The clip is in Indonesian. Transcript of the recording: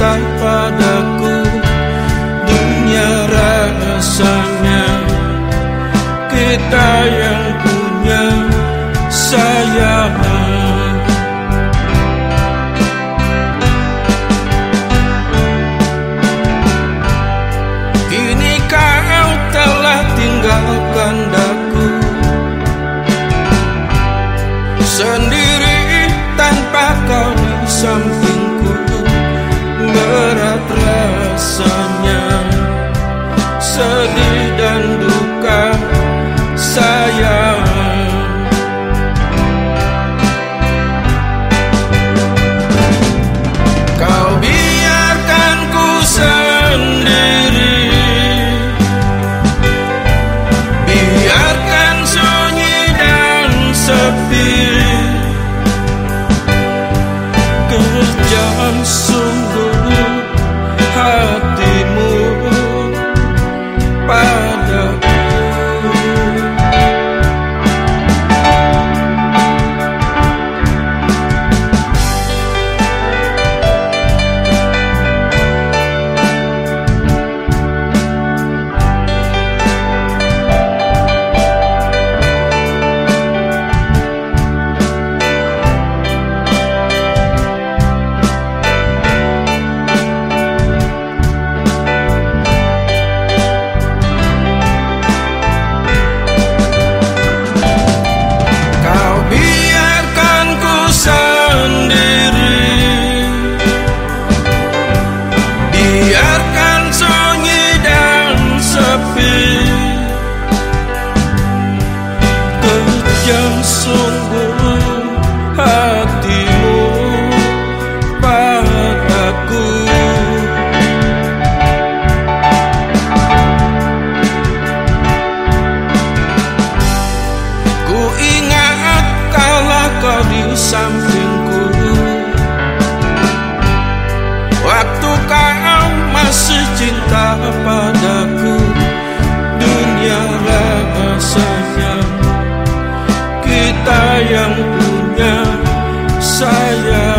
cinta padaku Dunia rasanya Kita yang punya sayang sendiri tanpa kau di samping berat rasanya Sedih dan duka sayang. Kau biarkan ku sendiri. Biarkan sunyi dan sepi. Kerjaan canção kita yang punya sayang